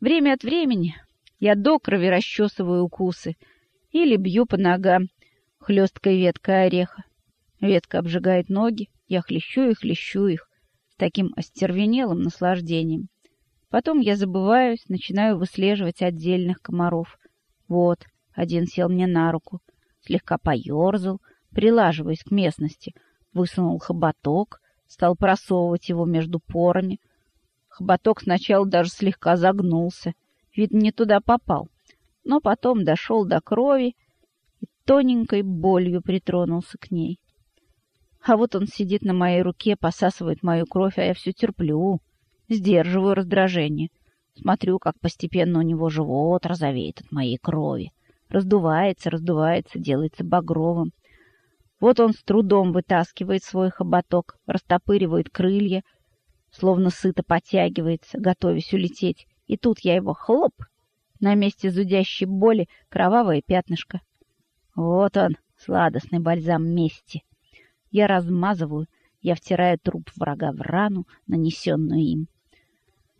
Время от времени я до крови расчесываю укусы или бью по ногам хлесткой веткой ореха. Ветка обжигает ноги, я хлещу их, хлещу их с таким остервенелым наслаждением. Потом я забываюсь, начинаю выслеживать отдельных комаров. Вот, один сел мне на руку, слегка поерзал, прилаживаясь к местности, высунул хоботок, стал просовывать его между порами. Хоботок сначала даже слегка загнулся, видно, не туда попал, но потом дошел до крови и тоненькой болью притронулся к ней. А вот он сидит на моей руке, посасывает мою кровь, а я все терплю, сдерживаю раздражение. Смотрю, как постепенно у него живот розовеет от моей крови. Раздувается, раздувается, делается багровым. Вот он с трудом вытаскивает свой хоботок, растопыривает крылья, словно сыто потягивается, готовясь улететь. И тут я его хлоп! На месте зудящей боли кровавое пятнышко. Вот он, сладостный бальзам мести. Я размазываю, я втираю труп врага в рану, нанесенную им.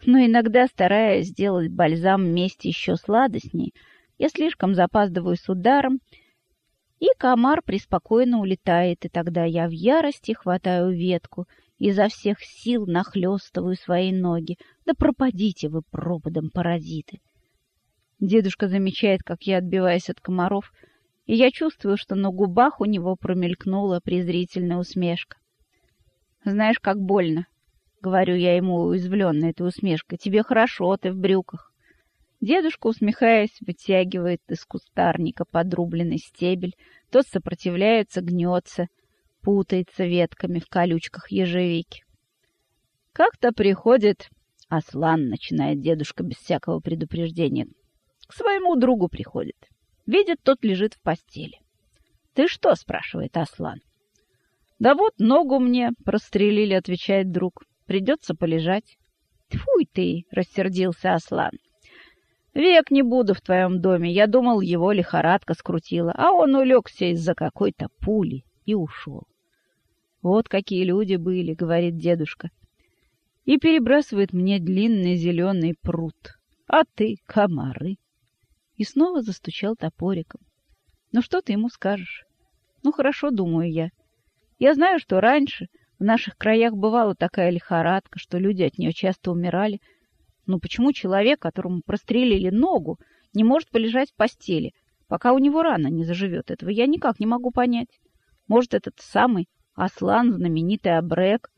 Но иногда, стараясь сделать бальзам мести еще сладостней, я слишком запаздываю с ударом, и комар преспокойно улетает, и тогда я в ярости хватаю ветку изо всех сил нахлестываю свои ноги. Да пропадите вы пропадом, паразиты! Дедушка замечает, как я отбиваюсь от комаров, и я чувствую, что на губах у него промелькнула презрительная усмешка. «Знаешь, как больно!» — говорю я ему уязвленно этой усмешкой. «Тебе хорошо, ты в брюках». Дедушка, усмехаясь, вытягивает из кустарника подрубленный стебель, тот сопротивляется, гнется, путается ветками в колючках ежевики. Как-то приходит Аслан, начинает дедушка без всякого предупреждения. К своему другу приходит. Видит, тот лежит в постели. «Ты что?» — спрашивает Аслан. «Да вот ногу мне прострелили», — отвечает друг. «Придется полежать». «Тьфуй ты!» — рассердился Аслан. Век не буду в твоем доме. Я думал, его лихорадка скрутила, а он улегся из-за какой-то пули и ушел. Вот какие люди были, говорит дедушка. И перебрасывает мне длинный зеленый пруд. А ты — комары. И снова застучал топориком. Ну что ты ему скажешь? Ну хорошо, думаю я. Я знаю, что раньше в наших краях бывала такая лихорадка, что люди от нее часто умирали, ну почему человек, которому прострелили ногу, не может полежать в постели, пока у него рана не заживет? Этого я никак не могу понять. Может, этот самый Аслан, знаменитый Абрек,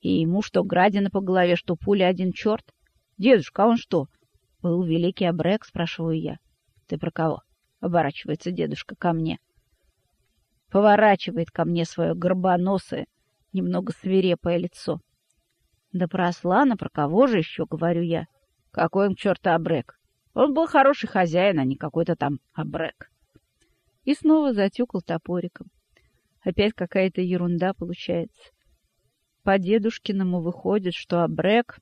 и ему что, градина по голове, что пуля один черт? Дедушка, а он что? Был великий Абрек, спрашиваю я. Ты про кого? Оборачивается дедушка ко мне. Поворачивает ко мне свое горбоносое, немного свирепое лицо. Да про Аслана, про кого же еще, говорю я. Какой он к черту абрек? Он был хороший хозяин, а не какой-то там абрек. И снова затюкал топориком. Опять какая-то ерунда получается. По дедушкиному выходит, что абрек,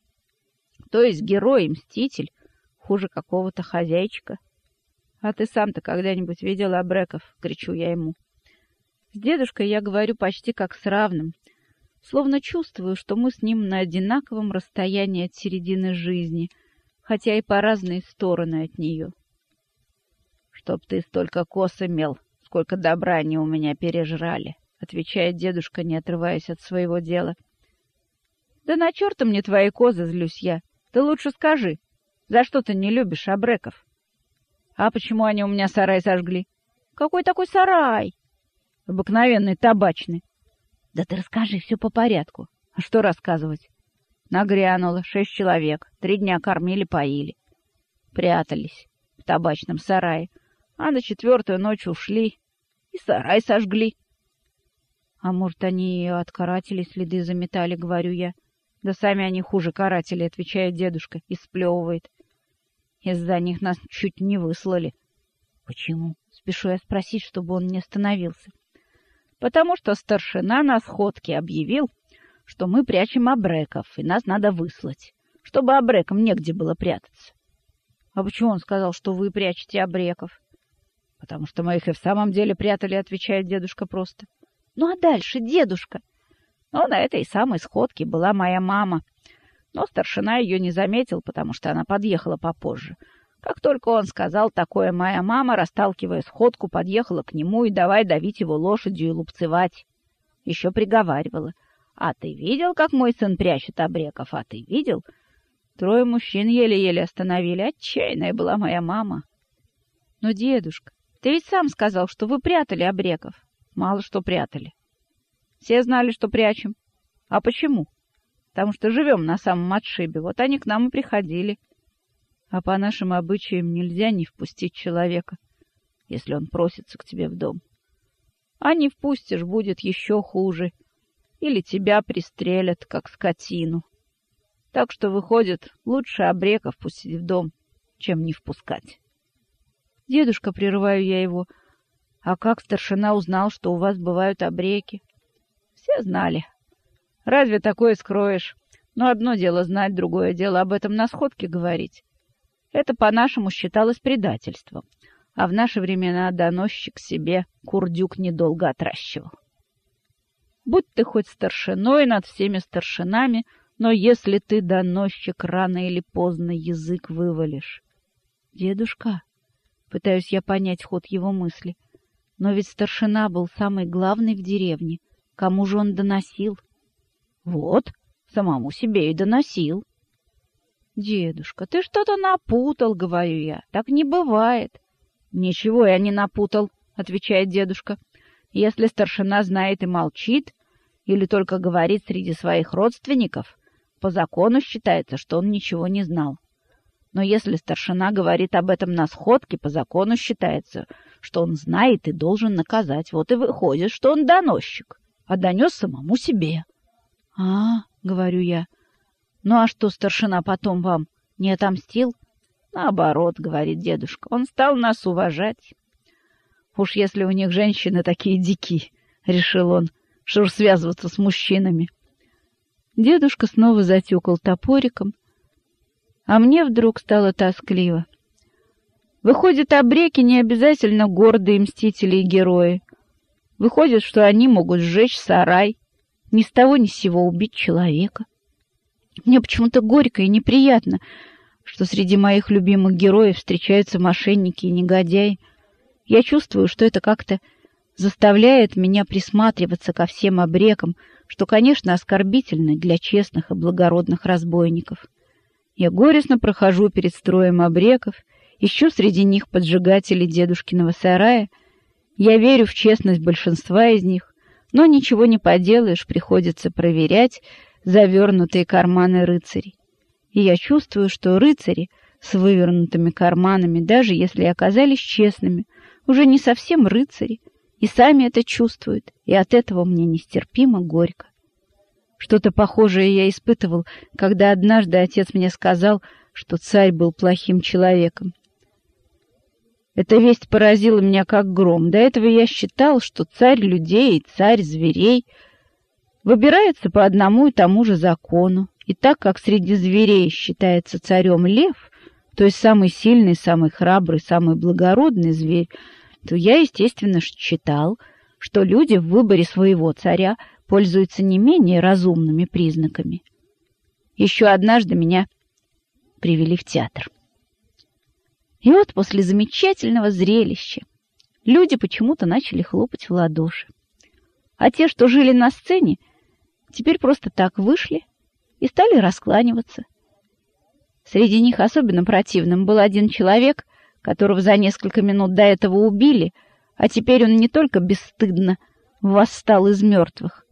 то есть герой и мститель, хуже какого-то хозяйчика. А ты сам-то когда-нибудь видел абреков? Кричу я ему. С дедушкой я говорю почти как с равным — словно чувствую, что мы с ним на одинаковом расстоянии от середины жизни, хотя и по разные стороны от нее. «Чтоб ты столько кос имел, сколько добра они у меня пережрали», — отвечает дедушка, не отрываясь от своего дела. «Да на черта мне твои козы, злюсь я. Ты лучше скажи, за что ты не любишь абреков?» «А почему они у меня сарай сожгли?» «Какой такой сарай?» «Обыкновенный табачный. Да ты расскажи все по порядку. А что рассказывать? Нагрянуло шесть человек, три дня кормили-поили. Прятались в табачном сарае, а на четвертую ночь ушли и сарай сожгли. А может, они от карателей следы заметали, говорю я. Да сами они хуже карателей, отвечает дедушка и сплевывает. Из-за них нас чуть не выслали. Почему? Спешу я спросить, чтобы он не остановился потому что старшина на сходке объявил, что мы прячем абреков, и нас надо выслать, чтобы абрекам негде было прятаться. А почему он сказал, что вы прячете абреков? Потому что мы их и в самом деле прятали, отвечает дедушка просто. Ну а дальше, дедушка? Ну, на этой самой сходке была моя мама. Но старшина ее не заметил, потому что она подъехала попозже. Как только он сказал такое, моя мама, расталкивая сходку, подъехала к нему и давай давить его лошадью и лупцевать. Еще приговаривала. «А ты видел, как мой сын прячет обреков? А ты видел?» Трое мужчин еле-еле остановили. Отчаянная была моя мама. «Но, дедушка, ты ведь сам сказал, что вы прятали обреков». «Мало что прятали. Все знали, что прячем. А почему? Потому что живем на самом отшибе. Вот они к нам и приходили. А по нашим обычаям нельзя не впустить человека, если он просится к тебе в дом. А не впустишь, будет еще хуже. Или тебя пристрелят, как скотину. Так что, выходит, лучше обреков пустить в дом, чем не впускать. Дедушка, прерываю я его, а как старшина узнал, что у вас бывают обреки? Все знали. Разве такое скроешь? Но одно дело знать, другое дело об этом на сходке говорить. Это по-нашему считалось предательством, а в наши времена доносчик себе курдюк недолго отращивал. Будь ты хоть старшиной над всеми старшинами, но если ты доносчик, рано или поздно язык вывалишь. Дедушка, пытаюсь я понять ход его мысли, но ведь старшина был самый главный в деревне. Кому же он доносил? Вот, самому себе и доносил. «Дедушка, ты что-то напутал, — говорю я. Так не бывает». «Ничего я не напутал», — отвечает дедушка. «Если старшина знает и молчит, или только говорит среди своих родственников, по закону считается, что он ничего не знал. Но если старшина говорит об этом на сходке, по закону считается, что он знает и должен наказать. Вот и выходит, что он доносчик, а донес самому себе». «А, — говорю я, ну а что старшина потом вам не отомстил? Наоборот, говорит дедушка, он стал нас уважать. Уж если у них женщины такие дикие, решил он, что уж связываться с мужчинами. Дедушка снова затюкал топориком, а мне вдруг стало тоскливо. Выходит, обреки не обязательно гордые мстители и герои. Выходит, что они могут сжечь сарай, ни с того ни с сего убить человека. Мне почему-то горько и неприятно, что среди моих любимых героев встречаются мошенники и негодяи. Я чувствую, что это как-то заставляет меня присматриваться ко всем обрекам, что, конечно, оскорбительно для честных и благородных разбойников. Я горестно прохожу перед строем обреков, ищу среди них поджигателей дедушкиного сарая. Я верю в честность большинства из них, но ничего не поделаешь, приходится проверять, завернутые карманы рыцарей. И я чувствую, что рыцари с вывернутыми карманами, даже если оказались честными, уже не совсем рыцари, и сами это чувствуют, и от этого мне нестерпимо горько. Что-то похожее я испытывал, когда однажды отец мне сказал, что царь был плохим человеком. Эта весть поразила меня как гром. До этого я считал, что царь людей и царь зверей — выбирается по одному и тому же закону. И так как среди зверей считается царем лев, то есть самый сильный, самый храбрый, самый благородный зверь, то я, естественно, считал, что люди в выборе своего царя пользуются не менее разумными признаками. Еще однажды меня привели в театр. И вот после замечательного зрелища люди почему-то начали хлопать в ладоши. А те, что жили на сцене, теперь просто так вышли и стали раскланиваться. Среди них особенно противным был один человек, которого за несколько минут до этого убили, а теперь он не только бесстыдно восстал из мертвых,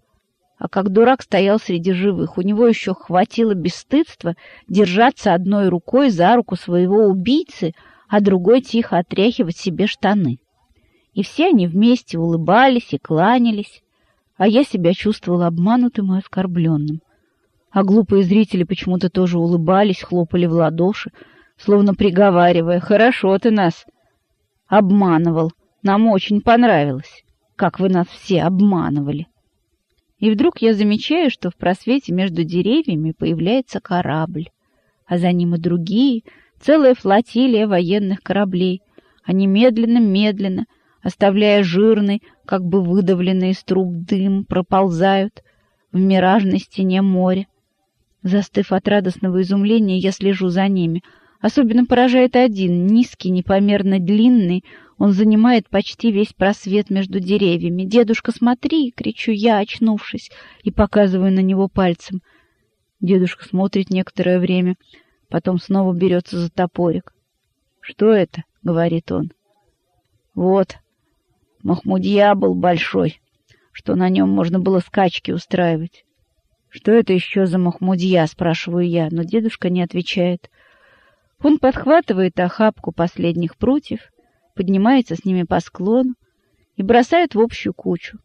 а как дурак стоял среди живых. У него еще хватило бесстыдства держаться одной рукой за руку своего убийцы, а другой тихо отряхивать себе штаны. И все они вместе улыбались и кланялись, а я себя чувствовала обманутым и оскорбленным. А глупые зрители почему-то тоже улыбались, хлопали в ладоши, словно приговаривая «Хорошо ты нас обманывал, нам очень понравилось, как вы нас все обманывали». И вдруг я замечаю, что в просвете между деревьями появляется корабль, а за ним и другие, целая флотилия военных кораблей. Они медленно-медленно оставляя жирный, как бы выдавленный из труб дым, проползают в миражной стене моря. Застыв от радостного изумления, я слежу за ними. Особенно поражает один, низкий, непомерно длинный. Он занимает почти весь просвет между деревьями. «Дедушка, смотри!» — кричу я, очнувшись, и показываю на него пальцем. Дедушка смотрит некоторое время, потом снова берется за топорик. «Что это?» — говорит он. «Вот, Махмудья был большой, что на нем можно было скачки устраивать. «Что это еще за Махмудья?» — спрашиваю я, но дедушка не отвечает. Он подхватывает охапку последних прутьев, поднимается с ними по склону и бросает в общую кучу.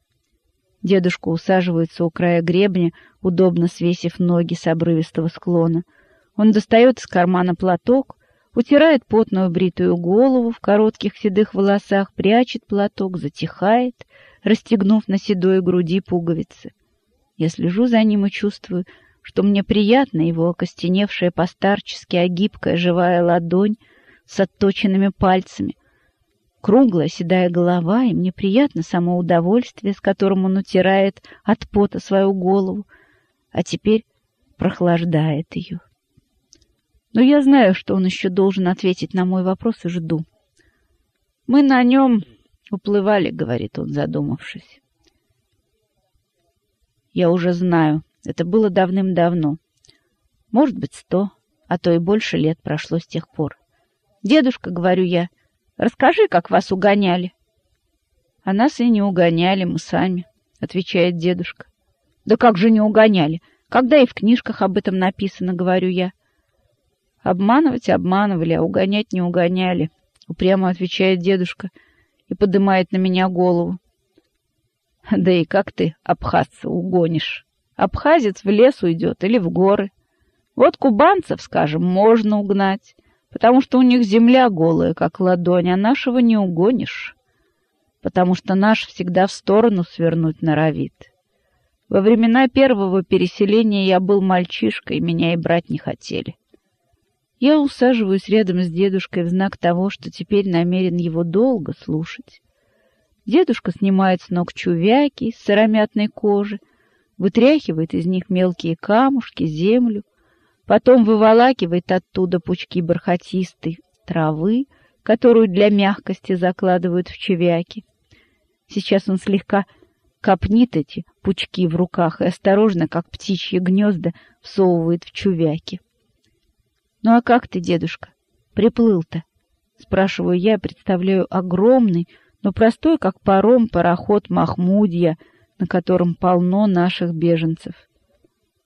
Дедушка усаживается у края гребня, удобно свесив ноги с обрывистого склона. Он достает из кармана платок, утирает потную бритую голову в коротких седых волосах, прячет платок, затихает, расстегнув на седой груди пуговицы. Я слежу за ним и чувствую, что мне приятна его окостеневшая постарчески, а гибкая живая ладонь с отточенными пальцами, круглая седая голова, и мне приятно само удовольствие, с которым он утирает от пота свою голову, а теперь прохлаждает ее. Но я знаю, что он еще должен ответить на мой вопрос, и жду. «Мы на нем уплывали», — говорит он, задумавшись. Я уже знаю, это было давным-давно. Может быть, сто, а то и больше лет прошло с тех пор. «Дедушка», — говорю я, — «расскажи, как вас угоняли». «А нас и не угоняли, мы сами», — отвечает дедушка. «Да как же не угоняли? Когда и в книжках об этом написано», — говорю я. «Обманывать обманывали, а угонять не угоняли», — упрямо отвечает дедушка и поднимает на меня голову. Да и как ты абхазца угонишь? Абхазец в лес уйдет или в горы. Вот кубанцев, скажем, можно угнать, потому что у них земля голая, как ладонь, а нашего не угонишь, потому что наш всегда в сторону свернуть норовит. Во времена первого переселения я был мальчишкой, меня и брать не хотели. Я усаживаюсь рядом с дедушкой в знак того, что теперь намерен его долго слушать. Дедушка снимает с ног чувяки из сыромятной кожи, вытряхивает из них мелкие камушки, землю, потом выволакивает оттуда пучки бархатистой травы, которую для мягкости закладывают в чувяки. Сейчас он слегка копнит эти пучки в руках и осторожно, как птичьи гнезда, всовывает в чувяки. — Ну а как ты, дедушка, приплыл-то? — спрашиваю я, представляю огромный, но простой, как паром, пароход Махмудья, на котором полно наших беженцев.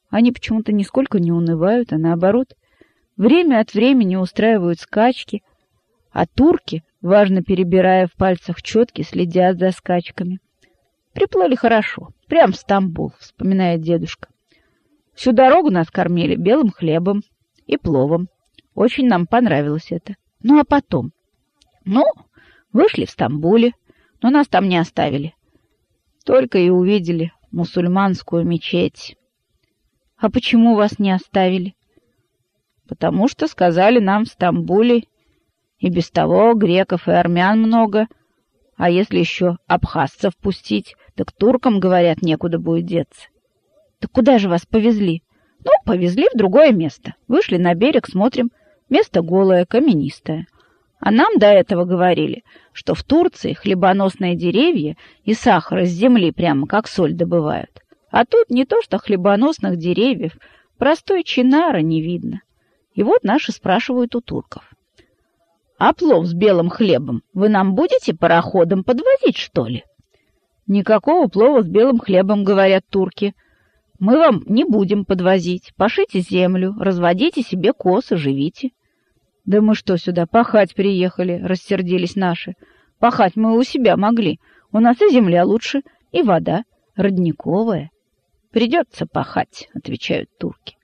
Они почему-то нисколько не унывают, а наоборот, время от времени устраивают скачки, а турки, важно перебирая в пальцах четки, следят за скачками. Приплыли хорошо, прям в Стамбул, вспоминает дедушка. Всю дорогу нас кормили белым хлебом и пловом. Очень нам понравилось это. Ну а потом? Ну, Вышли в Стамбуле, но нас там не оставили. Только и увидели мусульманскую мечеть. А почему вас не оставили? Потому что сказали нам в Стамбуле и без того греков и армян много, а если еще абхазцев пустить, так туркам, говорят, некуда будет деться. Так куда же вас повезли? Ну, повезли в другое место. Вышли на берег, смотрим. Место голое, каменистое. А нам до этого говорили, что в Турции хлебоносные деревья и сахар из земли прямо как соль добывают. А тут не то что хлебоносных деревьев, простой чинара не видно. И вот наши спрашивают у турков. «А плов с белым хлебом вы нам будете пароходом подвозить, что ли?» «Никакого плова с белым хлебом, — говорят турки. Мы вам не будем подвозить. Пашите землю, разводите себе косы, живите». «Да мы что сюда, пахать приехали?» — рассердились наши. «Пахать мы у себя могли. У нас и земля лучше, и вода родниковая». «Придется пахать», — отвечают турки.